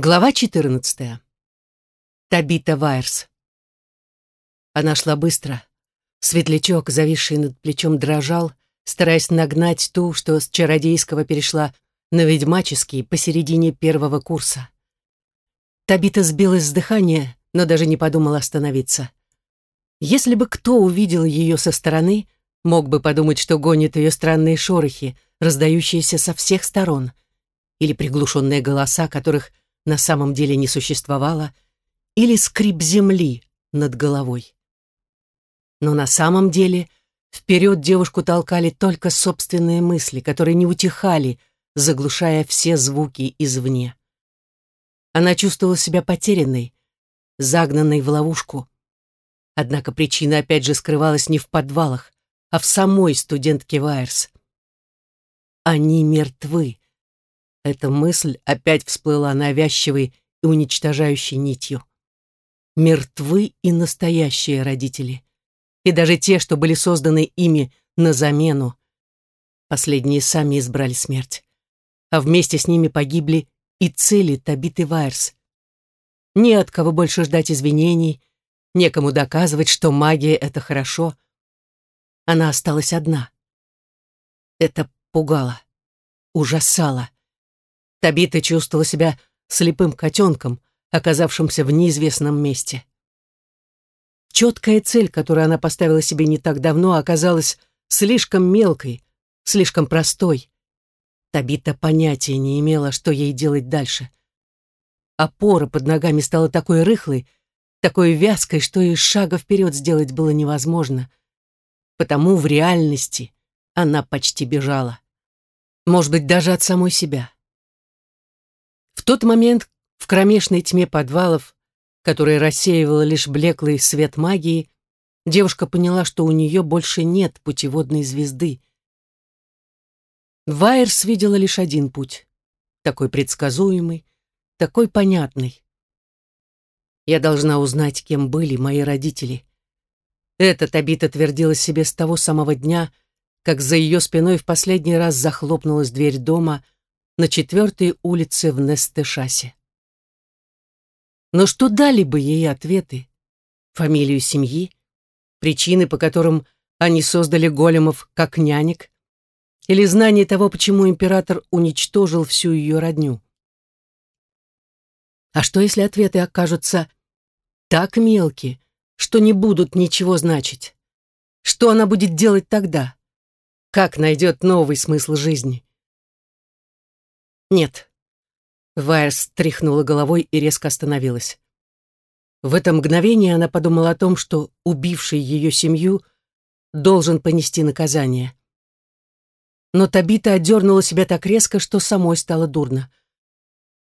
Глава 14. Табита Вайерс. Она шла быстро. Светлячок, зависший над плечом, дрожал, стараясь нагнать ту, что с чародейского перешла на ведьмаческий посередине первого курса. Табита сбилась с дыхания, но даже не подумала остановиться. Если бы кто увидел ее со стороны, мог бы подумать, что гонит ее странные шорохи, раздающиеся со всех сторон, или приглушенные голоса, которых на самом деле не существовало, или скрип земли над головой. Но на самом деле вперед девушку толкали только собственные мысли, которые не утихали, заглушая все звуки извне. Она чувствовала себя потерянной, загнанной в ловушку. Однако причина опять же скрывалась не в подвалах, а в самой студентке Вайерс. Они мертвы. Эта мысль опять всплыла навязчивой и уничтожающей нитью. Мертвы и настоящие родители. И даже те, что были созданы ими на замену. Последние сами избрали смерть. А вместе с ними погибли и цели Табиты Вайерс. Не от кого больше ждать извинений, некому доказывать, что магия — это хорошо. Она осталась одна. Это пугало, ужасало. Табита чувствовала себя слепым котенком, оказавшимся в неизвестном месте. Четкая цель, которую она поставила себе не так давно, оказалась слишком мелкой, слишком простой. Табита понятия не имела, что ей делать дальше. Опора под ногами стала такой рыхлой, такой вязкой, что и шага вперед сделать было невозможно. Потому в реальности она почти бежала. Может быть, даже от самой себя. Тот момент в кромешной тьме подвалов, которая рассеивала лишь блеклый свет магии, девушка поняла, что у нее больше нет путеводной звезды. Вайерс видела лишь один путь, такой предсказуемый, такой понятный. Я должна узнать, кем были мои родители. Это Табита твердила себе с того самого дня, как за ее спиной в последний раз захлопнулась дверь дома — на четвертой улице в Нестешасе. Но что дали бы ей ответы? Фамилию семьи? Причины, по которым они создали големов как нянек? Или знание того, почему император уничтожил всю ее родню? А что, если ответы окажутся так мелкие, что не будут ничего значить? Что она будет делать тогда? Как найдет новый смысл жизни? «Нет». Вайерс тряхнула головой и резко остановилась. В это мгновение она подумала о том, что убивший ее семью должен понести наказание. Но Табита отдернула себя так резко, что самой стало дурно.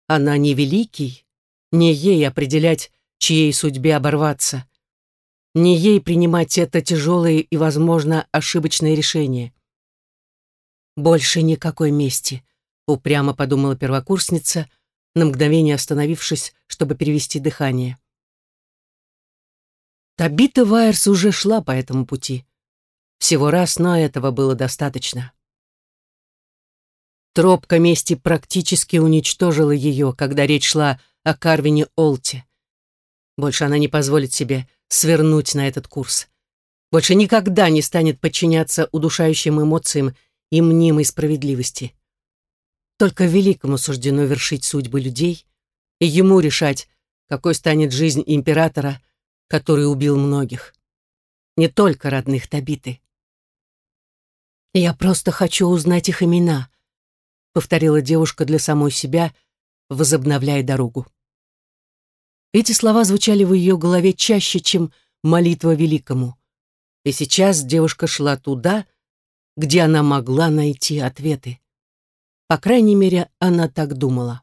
Она не великий, не ей определять, чьей судьбе оборваться, не ей принимать это тяжелое и, возможно, ошибочное решение. Больше никакой мести упрямо подумала первокурсница, на мгновение остановившись, чтобы перевести дыхание. Табита Вайерс уже шла по этому пути. Всего раз, но этого было достаточно. Тропка мести практически уничтожила ее, когда речь шла о Карвине Олте. Больше она не позволит себе свернуть на этот курс. Больше никогда не станет подчиняться удушающим эмоциям и мнимой справедливости. Только великому суждено вершить судьбы людей, и ему решать, какой станет жизнь императора, который убил многих. Не только родных Табиты. «Я просто хочу узнать их имена», — повторила девушка для самой себя, возобновляя дорогу. Эти слова звучали в ее голове чаще, чем молитва великому. И сейчас девушка шла туда, где она могла найти ответы. По крайней мере, она так думала.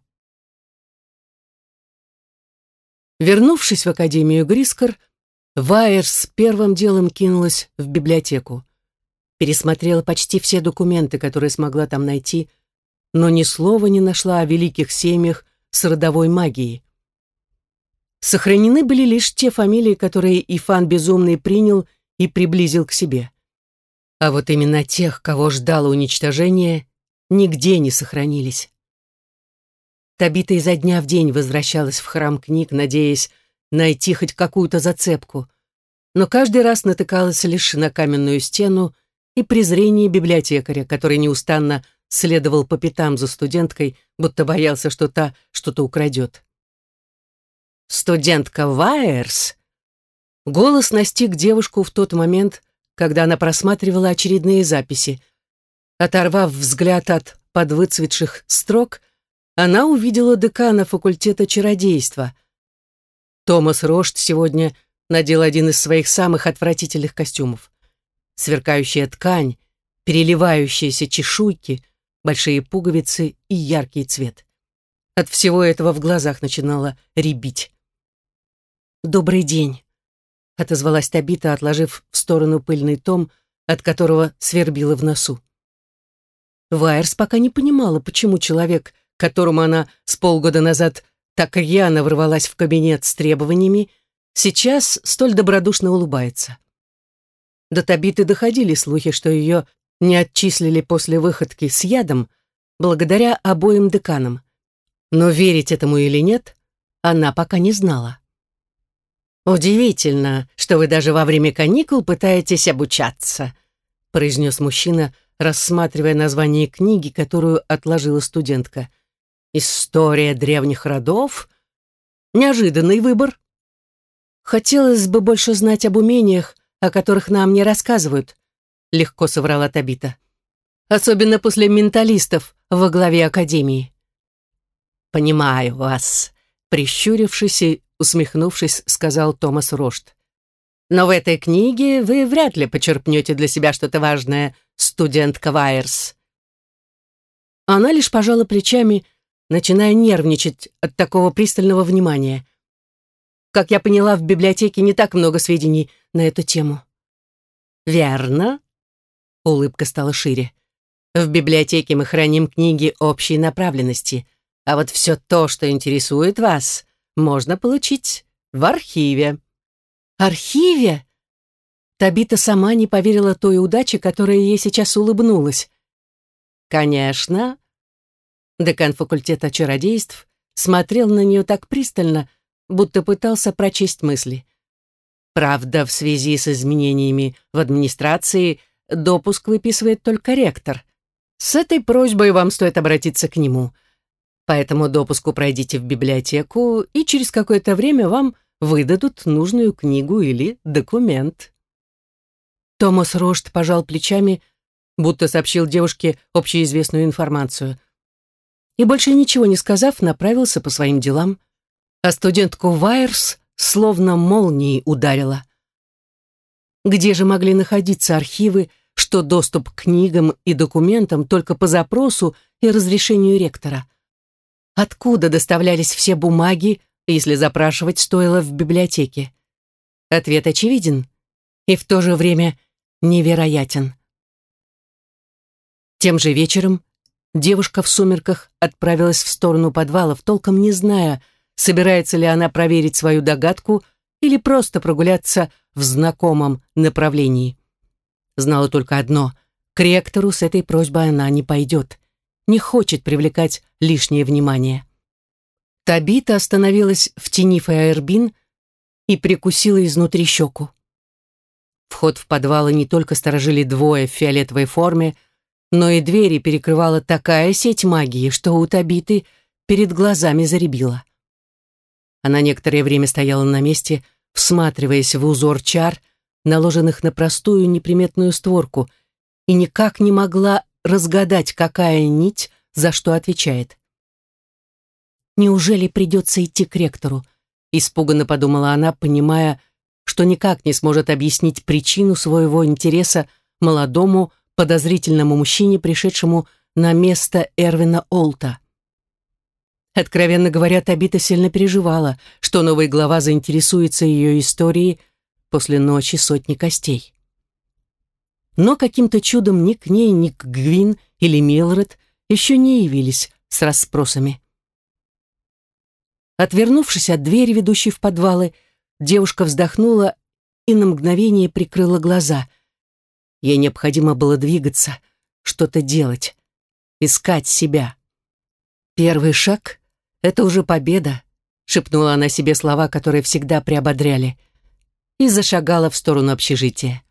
Вернувшись в Академию Грискор, Вайерс первым делом кинулась в библиотеку. Пересмотрела почти все документы, которые смогла там найти, но ни слова не нашла о великих семьях с родовой магией. Сохранены были лишь те фамилии, которые Ифан Безумный принял и приблизил к себе. А вот именно тех, кого ждало уничтожение, нигде не сохранились. Табита изо дня в день возвращалась в храм книг, надеясь найти хоть какую-то зацепку, но каждый раз натыкалась лишь на каменную стену и презрение библиотекаря, который неустанно следовал по пятам за студенткой, будто боялся, что та что-то украдет. «Студентка Вайерс?» Голос настиг девушку в тот момент, когда она просматривала очередные записи. Оторвав взгляд от подвыцветших строк, она увидела декана факультета чародейства. Томас Рошт сегодня надел один из своих самых отвратительных костюмов. Сверкающая ткань, переливающиеся чешуйки, большие пуговицы и яркий цвет. От всего этого в глазах начинало рябить. «Добрый день», — отозвалась Табита, отложив в сторону пыльный том, от которого свербило в носу. Вайерс пока не понимала, почему человек, которому она с полгода назад так рьяно ворвалась в кабинет с требованиями, сейчас столь добродушно улыбается. До Табиты доходили слухи, что ее не отчислили после выходки с ядом благодаря обоим деканам. Но верить этому или нет, она пока не знала. «Удивительно, что вы даже во время каникул пытаетесь обучаться», произнес мужчина, рассматривая название книги, которую отложила студентка. «История древних родов? Неожиданный выбор. Хотелось бы больше знать об умениях, о которых нам не рассказывают», — легко соврала Табита. «Особенно после менталистов во главе Академии». «Понимаю вас», — прищурившись и усмехнувшись, сказал Томас Рошт. «Но в этой книге вы вряд ли почерпнете для себя что-то важное, студентка Вайерс». Она лишь пожала плечами, начиная нервничать от такого пристального внимания. Как я поняла, в библиотеке не так много сведений на эту тему. «Верно?» Улыбка стала шире. «В библиотеке мы храним книги общей направленности, а вот все то, что интересует вас, можно получить в архиве». «Архиве?» Табита сама не поверила той удаче, которая ей сейчас улыбнулась. «Конечно». Декан факультета чародейств смотрел на нее так пристально, будто пытался прочесть мысли. Правда, в связи с изменениями в администрации допуск выписывает только ректор. С этой просьбой вам стоит обратиться к нему. Поэтому допуску пройдите в библиотеку, и через какое-то время вам выдадут нужную книгу или документ. Томас Рошт пожал плечами, будто сообщил девушке общеизвестную информацию. И больше ничего не сказав, направился по своим делам а студентку Вайерс словно молнией ударила. Где же могли находиться архивы, что доступ к книгам и документам только по запросу и разрешению ректора? Откуда доставлялись все бумаги, если запрашивать стоило в библиотеке? Ответ очевиден и в то же время невероятен. Тем же вечером девушка в сумерках отправилась в сторону подвалов, толком не зная, собирается ли она проверить свою догадку или просто прогуляться в знакомом направлении. Знала только одно — к ректору с этой просьбой она не пойдет, не хочет привлекать лишнее внимание. Табита остановилась в тени Фаербин и прикусила изнутри щеку. Вход в подвалы не только сторожили двое в фиолетовой форме, но и двери перекрывала такая сеть магии, что у Табиты перед глазами заребила. Она некоторое время стояла на месте, всматриваясь в узор чар, наложенных на простую неприметную створку, и никак не могла разгадать, какая нить за что отвечает. «Неужели придется идти к ректору?» — испуганно подумала она, понимая, что никак не сможет объяснить причину своего интереса молодому, подозрительному мужчине, пришедшему на место Эрвина Олта. Откровенно говоря, Табита сильно переживала, что новый глава заинтересуется ее историей после ночи сотни костей. Но каким-то чудом ни к ней, ни к Гвин или Милред еще не явились с расспросами. Отвернувшись от двери, ведущей в подвалы, девушка вздохнула и на мгновение прикрыла глаза. Ей необходимо было двигаться, что-то делать, искать себя. Первый шаг это уже победа», — шепнула она себе слова, которые всегда приободряли, и зашагала в сторону общежития.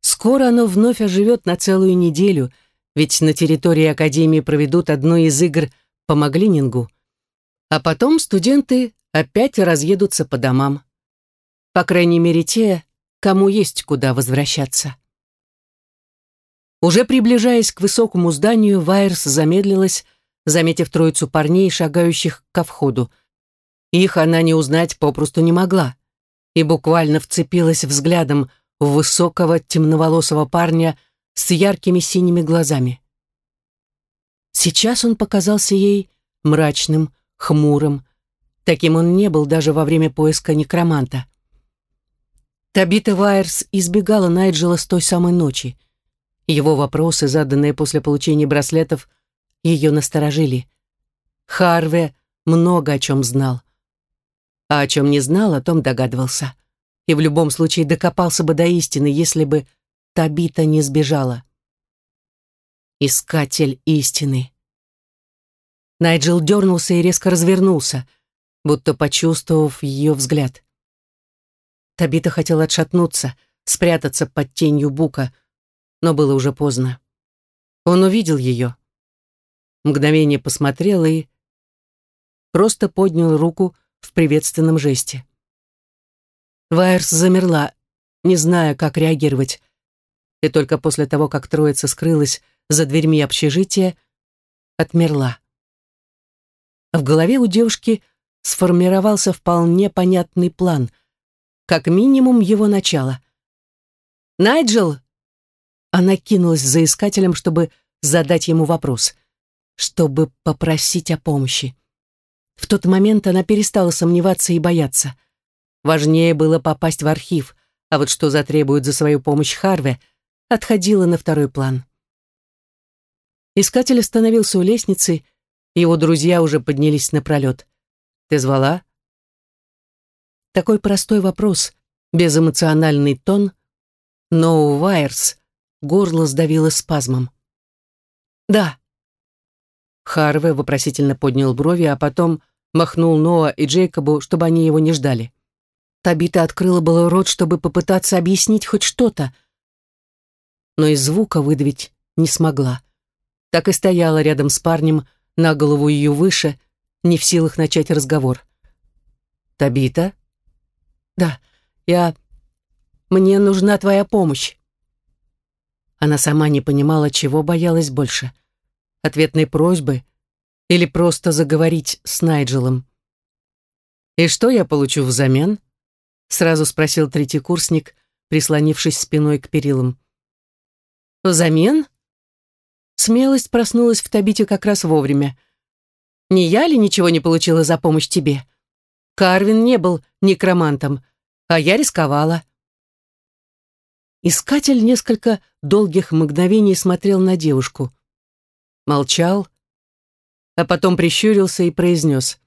Скоро оно вновь оживет на целую неделю, ведь на территории Академии проведут одну из игр по Маглинингу. А потом студенты опять разъедутся по домам. По крайней мере, те, кому есть куда возвращаться. Уже приближаясь к высокому зданию, Вайерс замедлилась, заметив троицу парней, шагающих ко входу. Их она не узнать попросту не могла и буквально вцепилась взглядом в высокого темноволосого парня с яркими синими глазами. Сейчас он показался ей мрачным, хмурым. Таким он не был даже во время поиска некроманта. Табита Вайерс избегала Найджела с той самой ночи. Его вопросы, заданные после получения браслетов, ее насторожили. Харве много о чем знал. А о чем не знал, о том догадывался. И в любом случае докопался бы до истины, если бы Табита не сбежала. Искатель истины. Найджел дернулся и резко развернулся, будто почувствовав ее взгляд. Табита хотела отшатнуться, спрятаться под тенью бука, но было уже поздно. Он увидел ее. Мгновение посмотрел и просто поднял руку в приветственном жесте. Вайерс замерла, не зная, как реагировать. И только после того, как троица скрылась за дверьми общежития, отмерла. В голове у девушки сформировался вполне понятный план, как минимум его начало. «Найджел!» Она кинулась за искателем, чтобы задать ему вопрос, чтобы попросить о помощи. В тот момент она перестала сомневаться и бояться. Важнее было попасть в архив, а вот что затребует за свою помощь Харве, отходило на второй план. Искатель остановился у лестницы, его друзья уже поднялись напролет. «Ты звала?» Такой простой вопрос, безэмоциональный тон, но у горло сдавило спазмом. «Да». Харве вопросительно поднял брови, а потом махнул Ноа и Джейкобу, чтобы они его не ждали. Табита открыла было рот, чтобы попытаться объяснить хоть что-то, но и звука выдавить не смогла. Так и стояла рядом с парнем, на голову ее выше, не в силах начать разговор. «Табита?» «Да, я... Мне нужна твоя помощь». Она сама не понимала, чего боялась больше. Ответной просьбы или просто заговорить с Найджелом. «И что я получу взамен?» Сразу спросил третий курсник, прислонившись спиной к перилам. «Взамен?» Смелость проснулась в Табите как раз вовремя. «Не я ли ничего не получила за помощь тебе? Карвин не был некромантом, а я рисковала». Искатель несколько долгих мгновений смотрел на девушку. Молчал, а потом прищурился и произнес.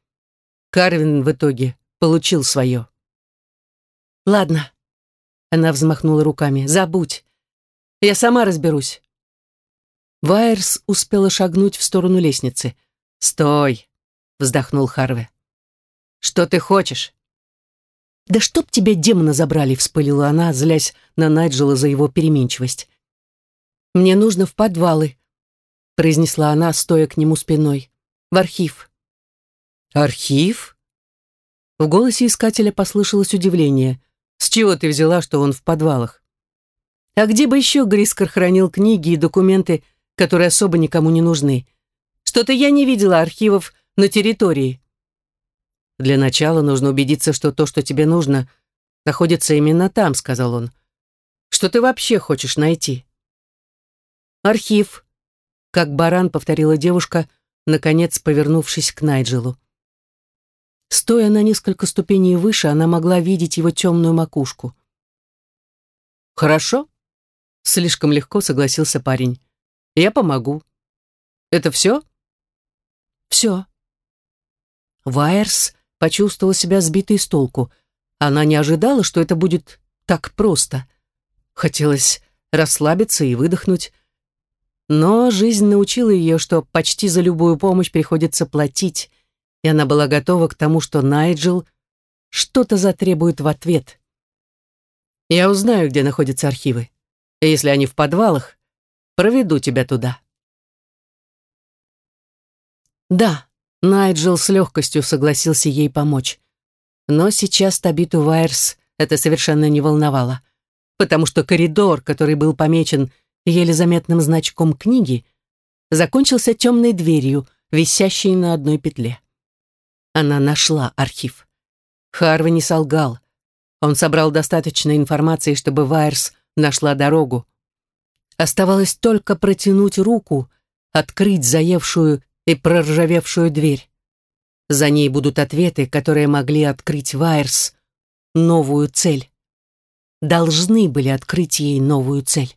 Карвин в итоге получил свое. «Ладно», — она взмахнула руками, — «забудь. Я сама разберусь». Вайерс успела шагнуть в сторону лестницы. «Стой!» — вздохнул Харве. «Что ты хочешь?» «Да чтоб тебя демона забрали!» — вспылила она, злясь на Найджела за его переменчивость. «Мне нужно в подвалы», — произнесла она, стоя к нему спиной. «В архив». «Архив?» В голосе искателя послышалось удивление. «С чего ты взяла, что он в подвалах?» «А где бы еще Грискор хранил книги и документы, которые особо никому не нужны? Что-то я не видела архивов на территории». «Для начала нужно убедиться, что то, что тебе нужно, находится именно там», — сказал он. «Что ты вообще хочешь найти?» «Архив», — как баран повторила девушка, наконец повернувшись к Найджелу. Стоя на несколько ступеней выше, она могла видеть его темную макушку. «Хорошо», — слишком легко согласился парень. «Я помогу. Это все?» «Все». Вайерс почувствовала себя сбитой с толку. Она не ожидала, что это будет так просто. Хотелось расслабиться и выдохнуть. Но жизнь научила ее, что почти за любую помощь приходится платить, и она была готова к тому, что Найджел что-то затребует в ответ. «Я узнаю, где находятся архивы. Если они в подвалах, проведу тебя туда». Да, Найджел с легкостью согласился ей помочь. Но сейчас Табиту Вайерс это совершенно не волновало, потому что коридор, который был помечен еле заметным значком книги, закончился темной дверью, висящей на одной петле. Она нашла архив. Харви не солгал. Он собрал достаточно информации, чтобы Вайерс нашла дорогу. Оставалось только протянуть руку, открыть заевшую и проржавевшую дверь. За ней будут ответы, которые могли открыть Вайерс новую цель. Должны были открыть ей новую цель.